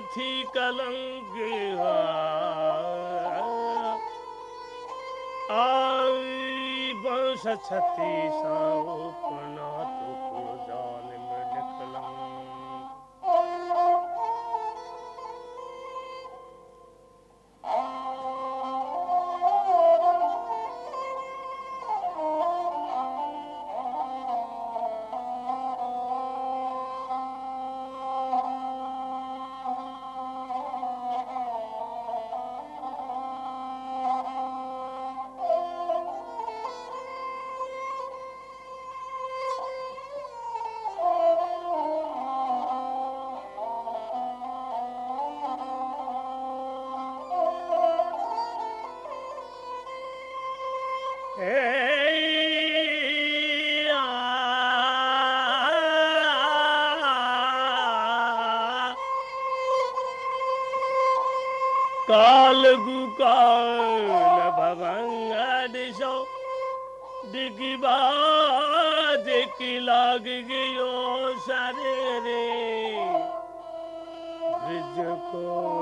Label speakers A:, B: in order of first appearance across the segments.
A: थी कलंक आई बंश छत्तीस की बात की लाग गयो सारे रे। ब्रिज को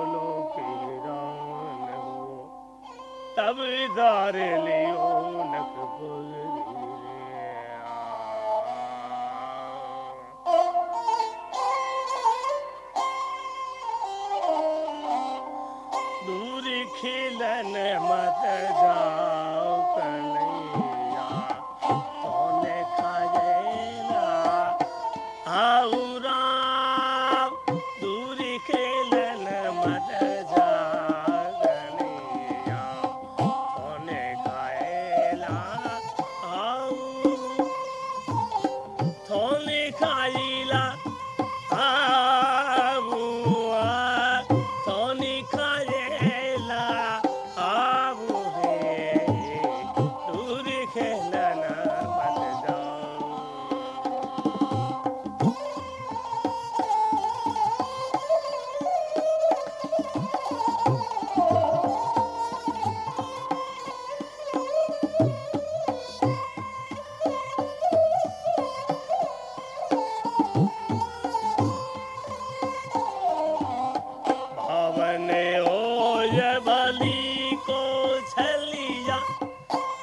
A: तब धारे लियो नक दूरी खिलन मत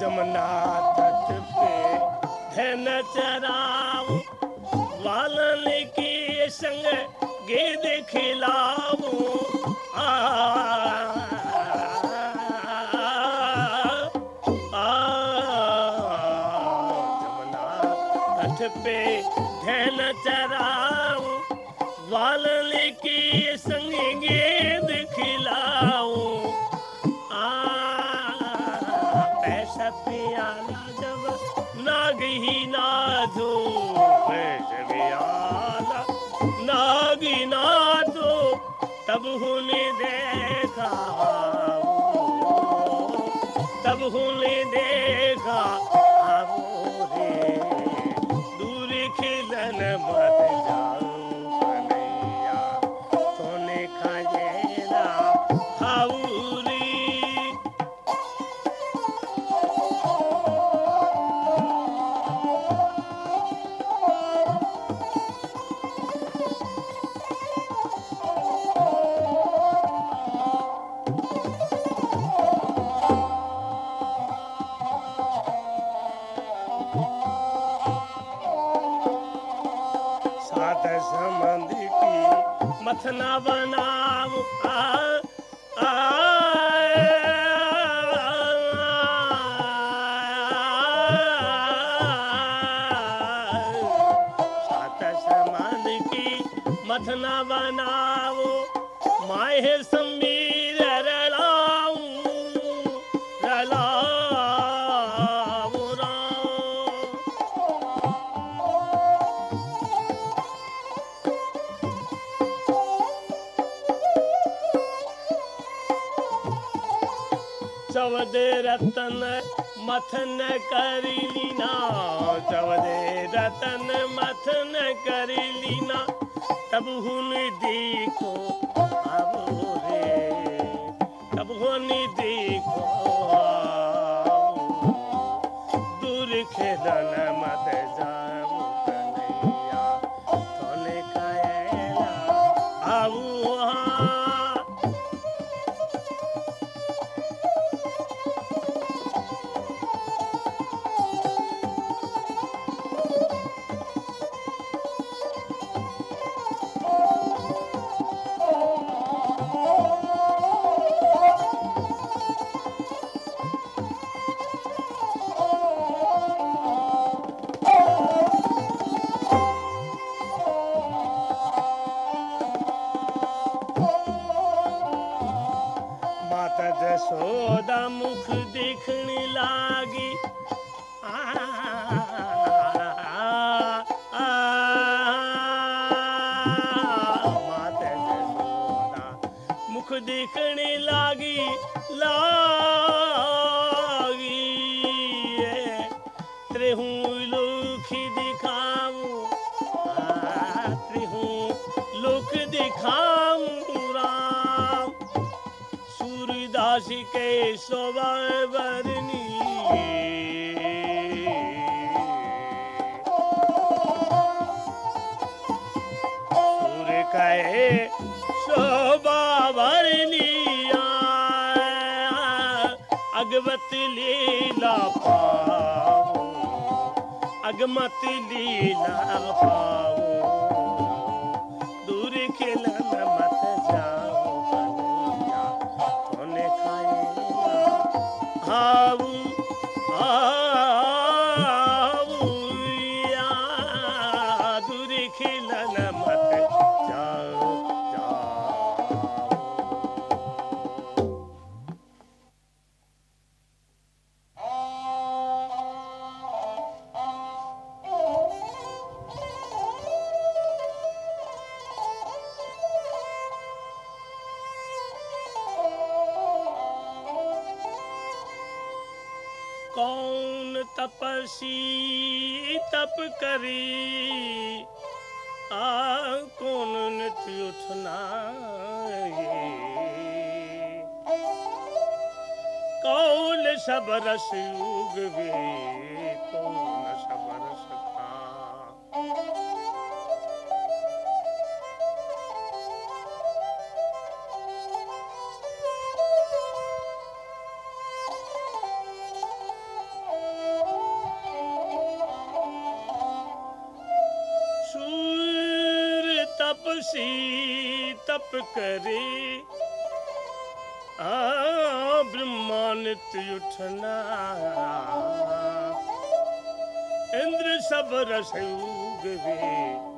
A: जमुना तट पे धन चराव वालन के संग गिद खिलाओ आ मात संबंध की मथना बनाओ रतन, मथन करी लीना चवदे रतन, मथन करी लीना तब हुन देखो अब रे तब हुन देखो दूर खेलन मत जाऊ सूरदास के स्वरनी सूर कहे शोभावरनी अगवत लीला पाओ अगमत लीला पाओ दूर खेलन मत कौन नित्य उठना कौल सबरस सब रस उगवे? तपसी तप करे। आ ब्रह्मानित उठना। इंद्र सब रस उगवे।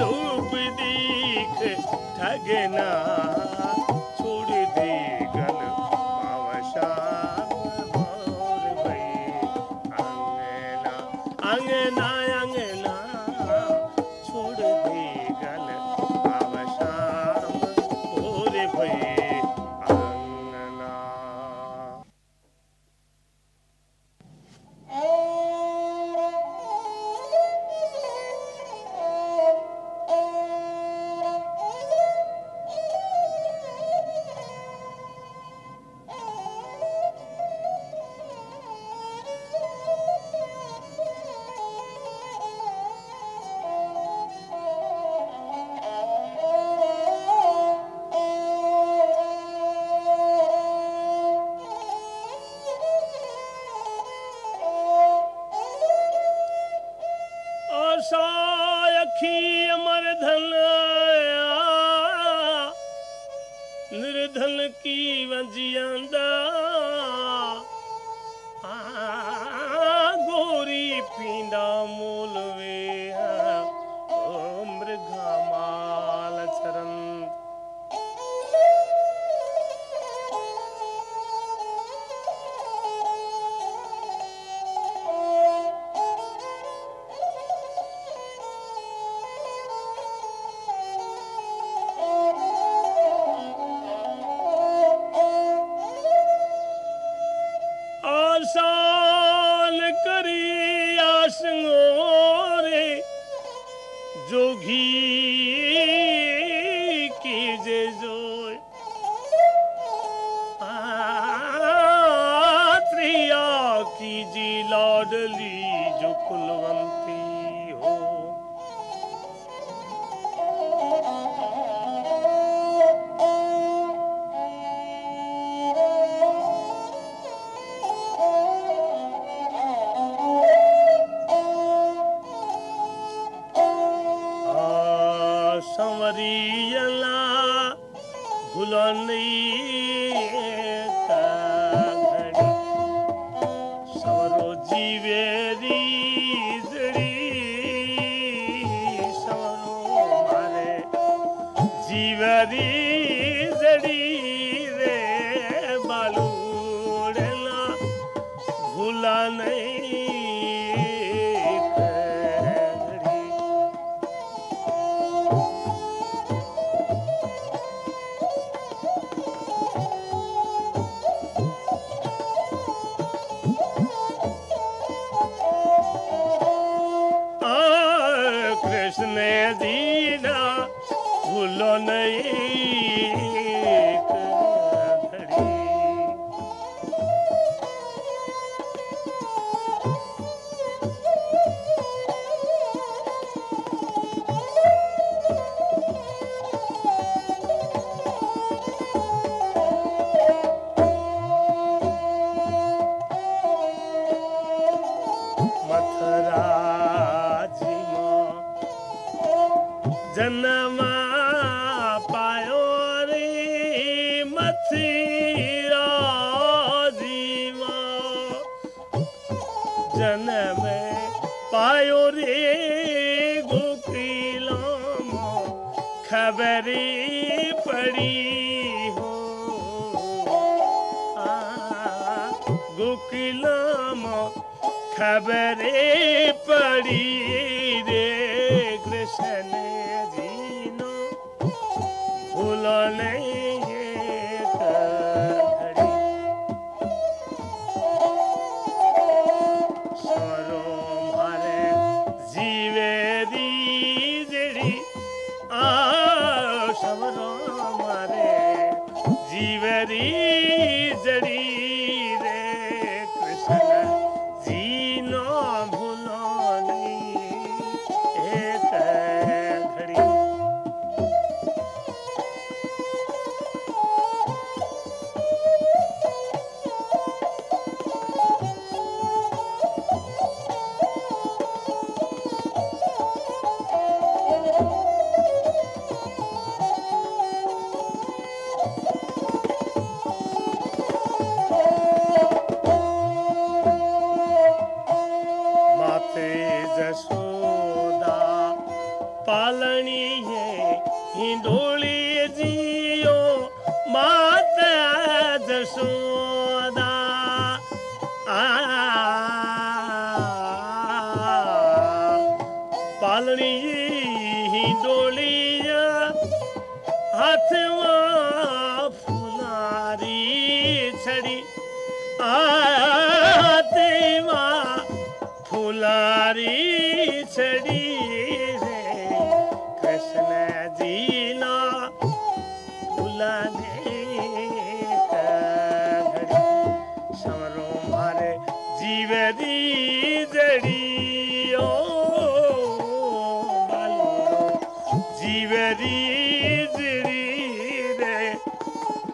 A: रूप दीख ठगना। Gulani जनम पायोरी मथी रीम जनम पायोरे गुकल ख़बर हो। होकिलो मबरे पड़ी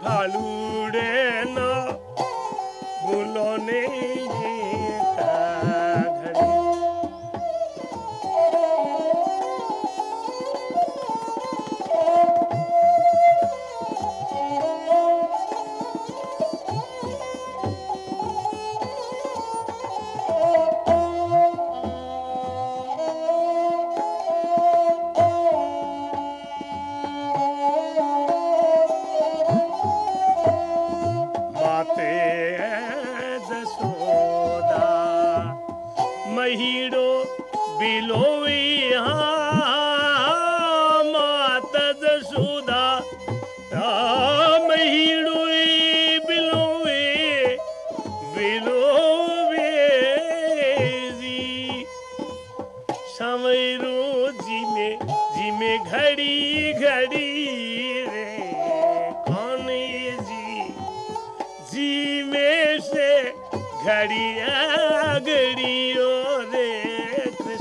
A: Alude na.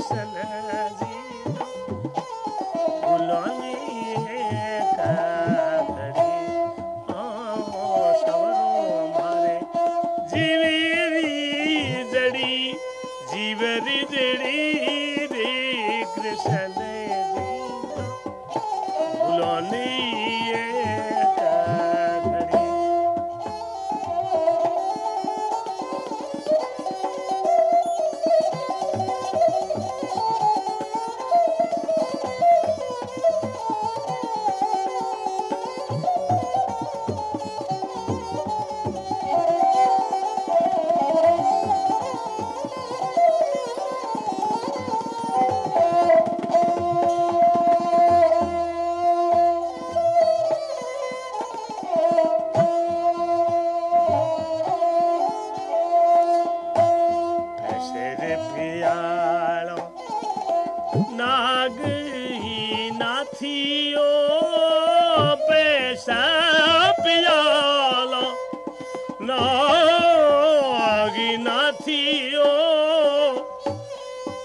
A: selam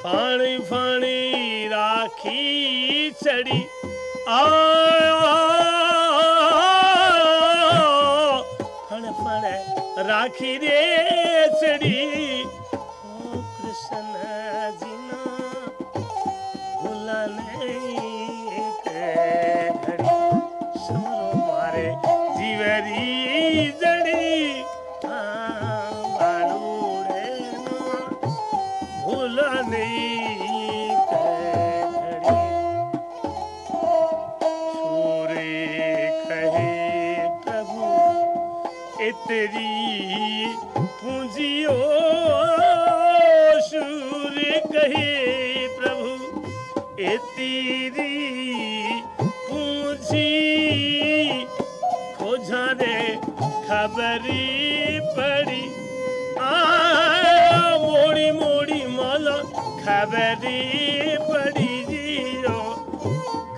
A: ਫਾਣੀ ਫਾਣੀ ਰਾਖੀ ਛੜੀ ਆ ਫਣ ਰਾਖੀ ਦੇ ਛੜੀ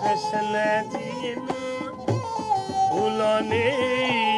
A: हसन जी भूलो नहीं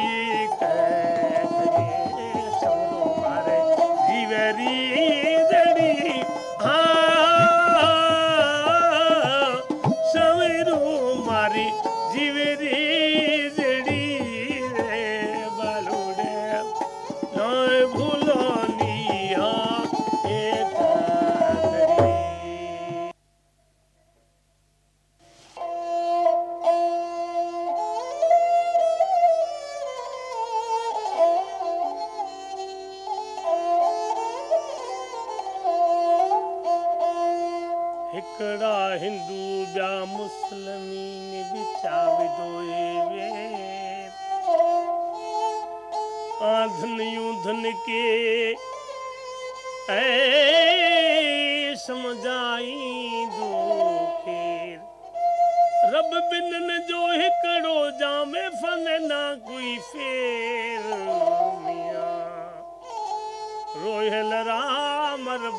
A: पर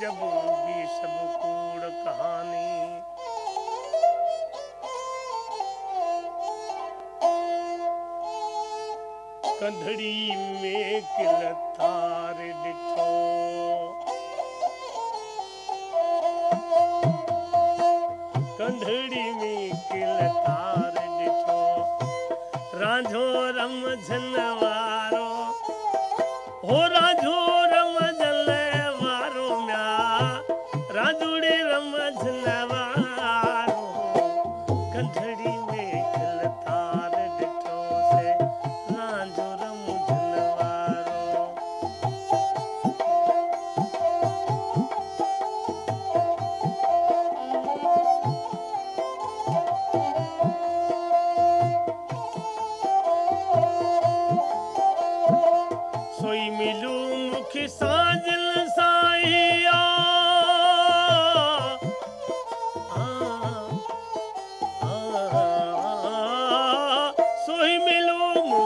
A: जब भी सब कूड़ कहानी। कंधड़ी में किलतार डिठो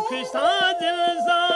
A: Christ a dit les âmes.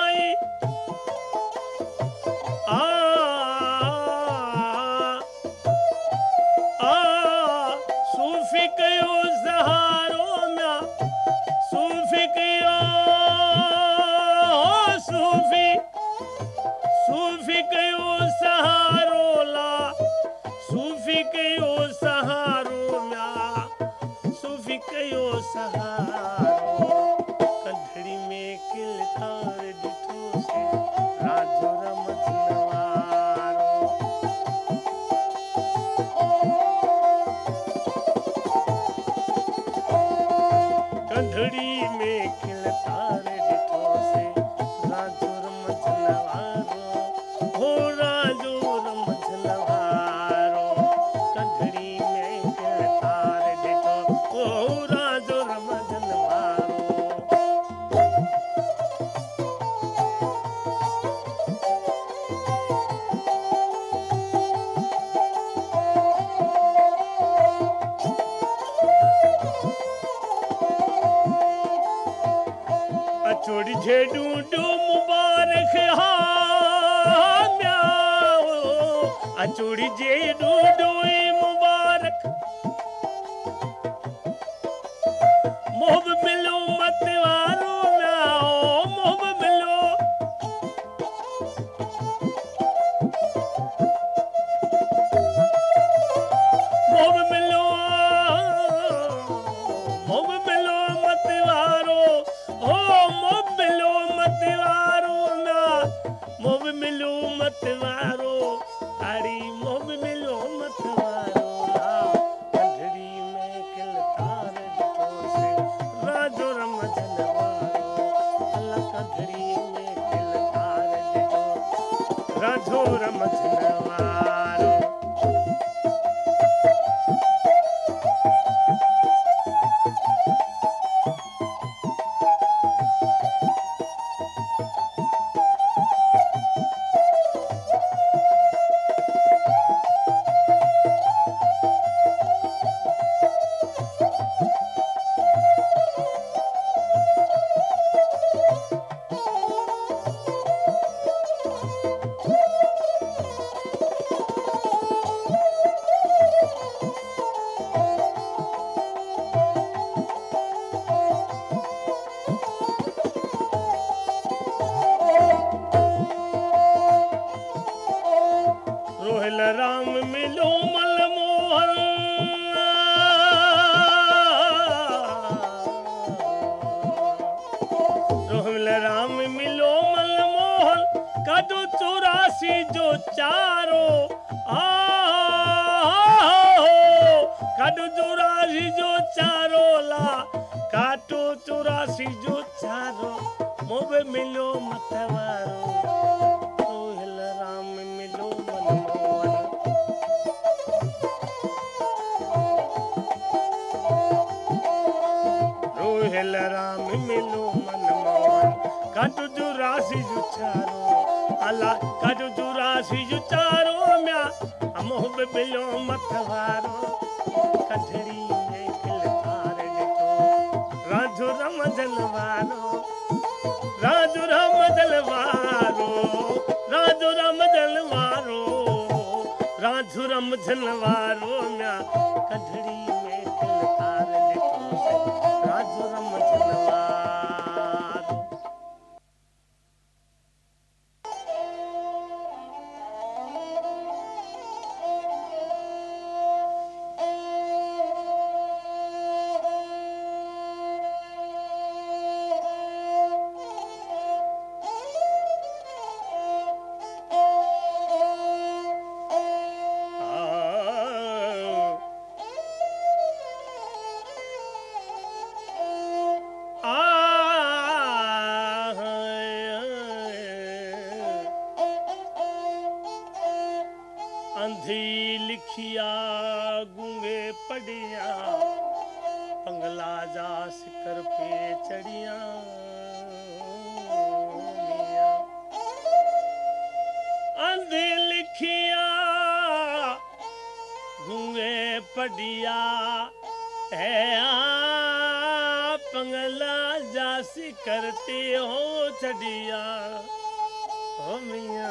A: 姐。हेल Ram मिलो मन मोहन काटो जो राशि जो चारो। अला काटो जो राशि म्या। अमो बे बिलो मथवारो कठरी ने खिल पार देखो राजो राम जलवारो राजो राम जलवारो राजो राम जलवारो राजो राम जलवारो म्या। कठरी ने खिल पार రాజురమ్మ చిన్నవా देखिया, गुंगे पड़िया पंगला जा सिकर पे चढ़िया अंध लिखिया, गुंगे पड़िया, है पंगला जा सिकर पे हो चढ़िया हो मिया।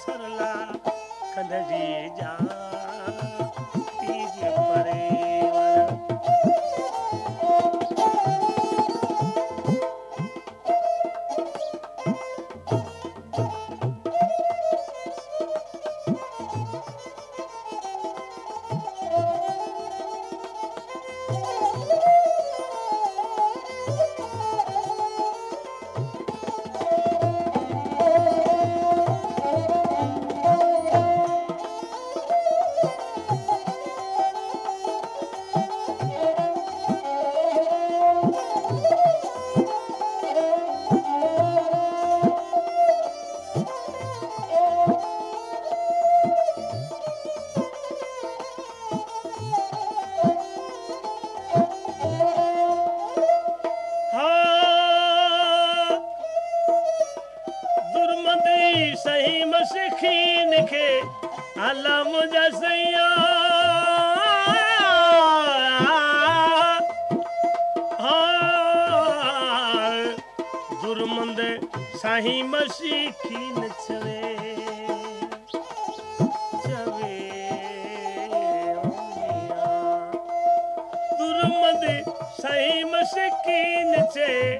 A: सरला कंदड़ी जा ਸਾਹੀ ਮਸੀ ਕੀ ਨਚਵੇ ਸਹੀ ਮਸਕੀਨ ਚੇ